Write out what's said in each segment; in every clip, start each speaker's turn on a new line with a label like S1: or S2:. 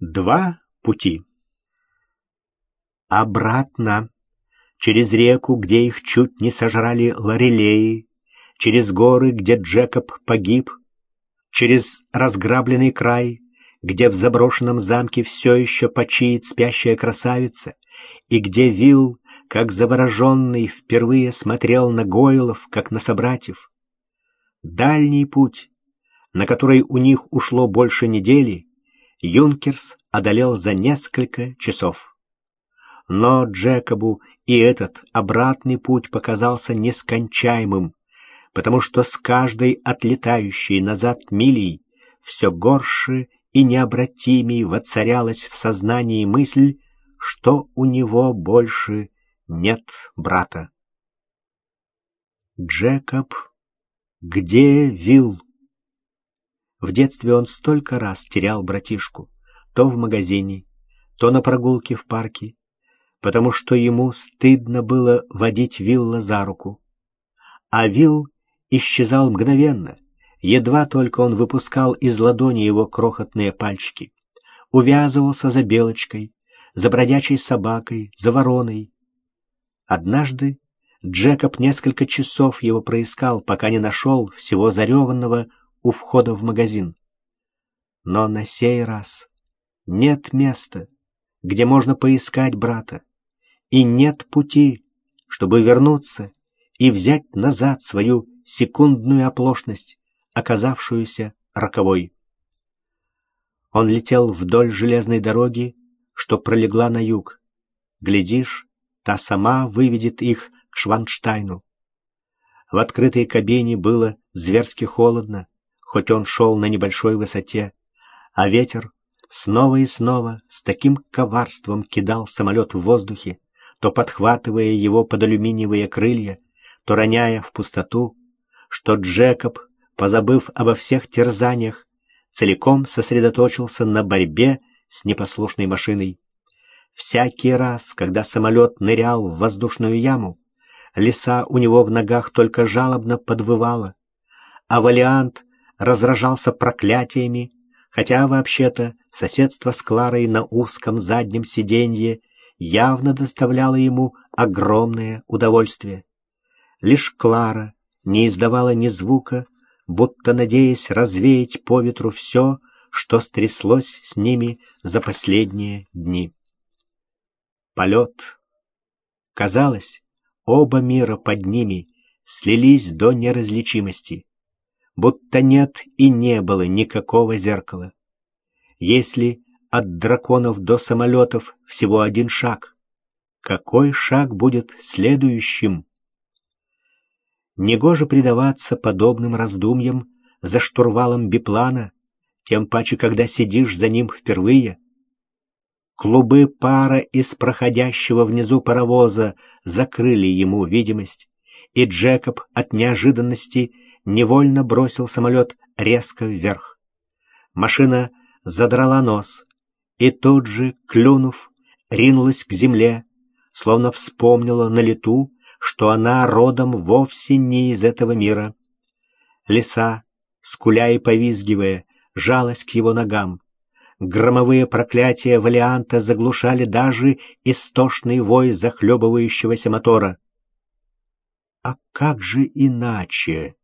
S1: Два пути. Обратно, через реку, где их чуть не сожрали лорелеи, через горы, где Джекоб погиб, через разграбленный край, где в заброшенном замке все еще почиет спящая красавица, и где Вил, как завороженный, впервые смотрел на Гойлов, как на собратьев. Дальний путь, на который у них ушло больше недели, Юнкерс одолел за несколько часов. Но Джекобу и этот обратный путь показался нескончаемым, потому что с каждой отлетающей назад милей все горше и необратимей воцарялась в сознании мысль, что у него больше нет брата. Джекоб, где Вилл? В детстве он столько раз терял братишку, то в магазине, то на прогулке в парке, потому что ему стыдно было водить Вилла за руку. А Вилл исчезал мгновенно, едва только он выпускал из ладони его крохотные пальчики, увязывался за белочкой, за бродячей собакой, за вороной. Однажды Джекоб несколько часов его проискал, пока не нашел всего зареванного у входа в магазин. Но на сей раз нет места, где можно поискать брата, и нет пути, чтобы вернуться и взять назад свою секундную оплошность, оказавшуюся роковой. Он летел вдоль железной дороги, что пролегла на юг. Глядишь, та сама выведет их к Шванштайну. В открытой кабине было зверски холодно, хоть он шел на небольшой высоте, а ветер снова и снова с таким коварством кидал самолет в воздухе, то подхватывая его под алюминиевые крылья, то роняя в пустоту, что Джекоб, позабыв обо всех терзаниях, целиком сосредоточился на борьбе с непослушной машиной. Всякий раз, когда самолет нырял в воздушную яму, леса у него в ногах только жалобно подвывала, а Валиант разражался проклятиями, хотя вообще-то соседство с Кларой на узком заднем сиденье явно доставляло ему огромное удовольствие. Лишь Клара не издавала ни звука, будто надеясь развеять по ветру все, что стряслось с ними за последние дни. Полет. Казалось, оба мира под ними слились до неразличимости будто нет и не было никакого зеркала. Если от драконов до самолетов всего один шаг, какой шаг будет следующим? Негоже предаваться подобным раздумьям за штурвалом биплана, тем паче, когда сидишь за ним впервые. Клубы пара из проходящего внизу паровоза закрыли ему видимость, и Джекоб от неожиданности невольно бросил самолет резко вверх. Машина задрала нос и тут же, клюнув, ринулась к земле, словно вспомнила на лету, что она родом вовсе не из этого мира. Лиса, скуля и повизгивая, жалась к его ногам. Громовые проклятия Валианта заглушали даже истошный вой захлебывающегося мотора. А как же иначе?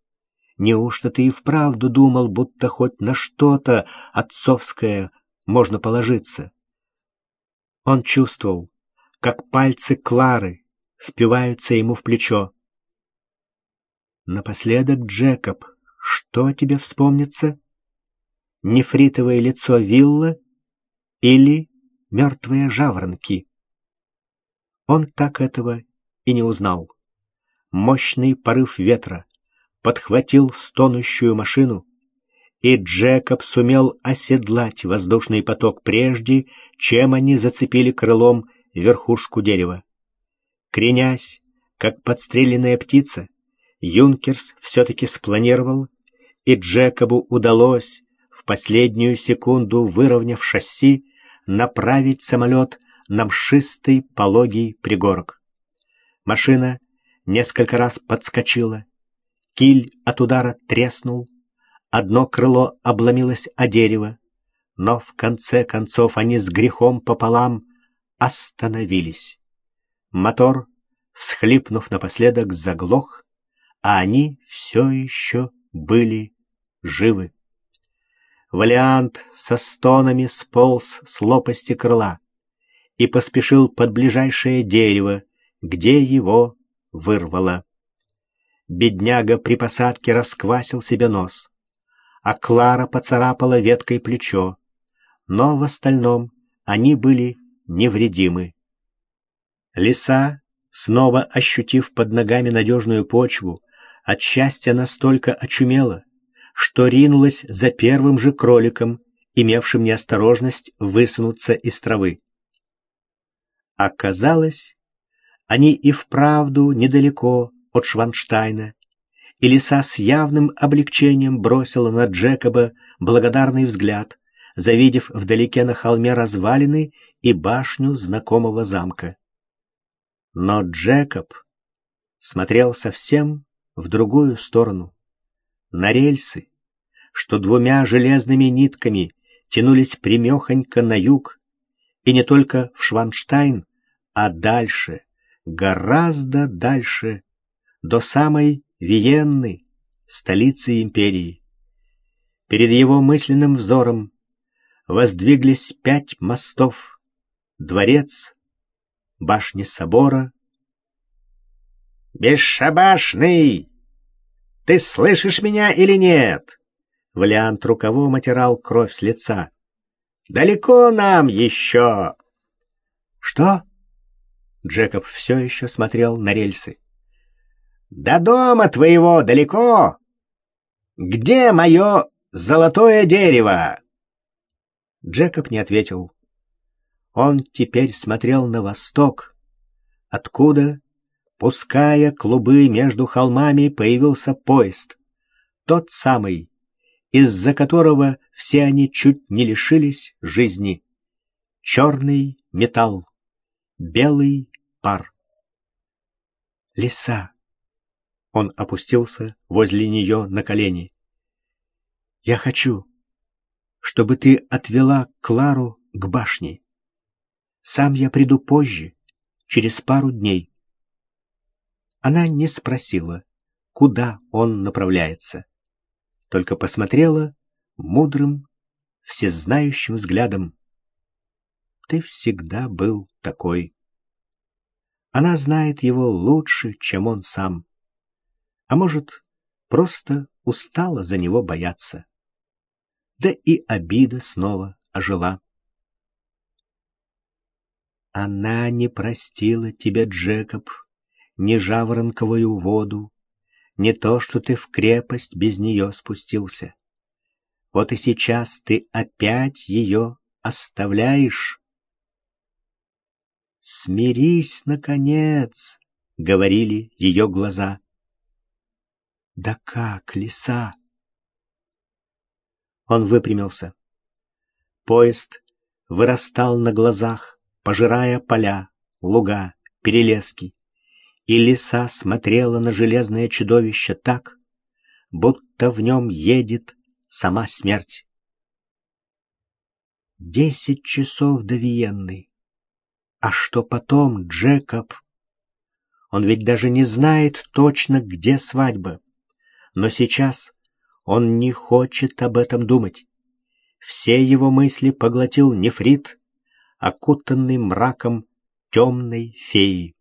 S1: Неужто ты и вправду думал, будто хоть на что-то отцовское можно положиться? Он чувствовал, как пальцы Клары впиваются ему в плечо. Напоследок, Джекоб, что тебе вспомнится? Нефритовое лицо вилла или мертвые жаворонки? Он так этого и не узнал. Мощный порыв ветра, подхватил стонущую машину, и Джекоб сумел оседлать воздушный поток прежде, чем они зацепили крылом верхушку дерева. Кренясь, как подстреленная птица, Юнкерс все-таки спланировал, и Джекобу удалось, в последнюю секунду выровняв шасси, направить самолет на мшистый пологий пригорок. Машина несколько раз подскочила, Киль от удара треснул, одно крыло обломилось о дерево, но в конце концов они с грехом пополам остановились. Мотор, всхлипнув напоследок, заглох, а они все еще были живы. Валиант со стонами сполз с лопасти крыла и поспешил под ближайшее дерево, где его вырвало. Бедняга при посадке расквасил себе нос, а Клара поцарапала веткой плечо, но в остальном они были невредимы. Лиса, снова ощутив под ногами надежную почву, от счастья настолько очумела, что ринулась за первым же кроликом, имевшим неосторожность высунуться из травы. Оказалось, они и вправду недалеко от Шванштайна, и лиса с явным облегчением бросила на Джекоба благодарный взгляд, завидев вдалеке на холме развалины и башню знакомого замка. Но Джекоб смотрел совсем в другую сторону, на рельсы, что двумя железными нитками тянулись примехонько на юг, и не только в Шванштайн, а дальше, гораздо дальше, до самой Виенны, столицы империи. Перед его мысленным взором воздвиглись пять мостов, дворец, башни собора. «Бесшабашный! Ты слышишь меня или нет?» Валиант рукавом отирал кровь с лица. «Далеко нам еще!» «Что?» Джекоб все еще смотрел на рельсы. «До дома твоего далеко? Где мое золотое дерево?» Джекоб не ответил. Он теперь смотрел на восток, откуда, пуская клубы между холмами, появился поезд. Тот самый, из-за которого все они чуть не лишились жизни. Черный металл, белый пар. Лиса. Он опустился возле нее на колени. Я хочу, чтобы ты отвела Клару к башне. Сам я приду позже, через пару дней. Она не спросила, куда он направляется, только посмотрела мудрым, всезнающим взглядом. Ты всегда был такой. Она знает его лучше, чем он сам. А может, просто устала за него бояться да и обида снова ожила. Она не простила тебе, Джекоб, ни жаворонковую воду, не то, что ты в крепость без нее спустился. Вот и сейчас ты опять ее оставляешь. «Смирись, наконец!» — говорили ее глаза. «Да как, лиса?» Он выпрямился. Поезд вырастал на глазах, пожирая поля, луга, перелески, и лиса смотрела на железное чудовище так, будто в нем едет сама смерть. Десять часов до Виенны. А что потом, Джекоб? Он ведь даже не знает точно, где свадьба. Но сейчас он не хочет об этом думать. Все его мысли поглотил нефрит, окутанный мраком темной феи.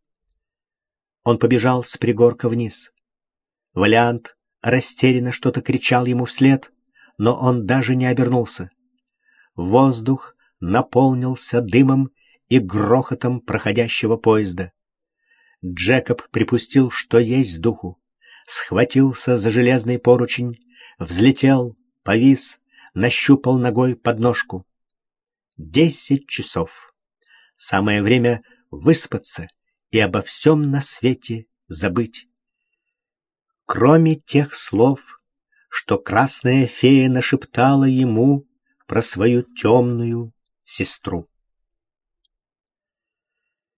S1: Он побежал с пригорка вниз. Валиант растерянно что-то кричал ему вслед, но он даже не обернулся. Воздух наполнился дымом и грохотом проходящего поезда. Джекоб припустил, что есть духу, схватился за железный поручень взлетел, повис, нащупал ногой подножку. Десять часов. Самое время выспаться и обо всем на свете забыть. Кроме тех слов, что красная фея нашептала ему про свою темную сестру.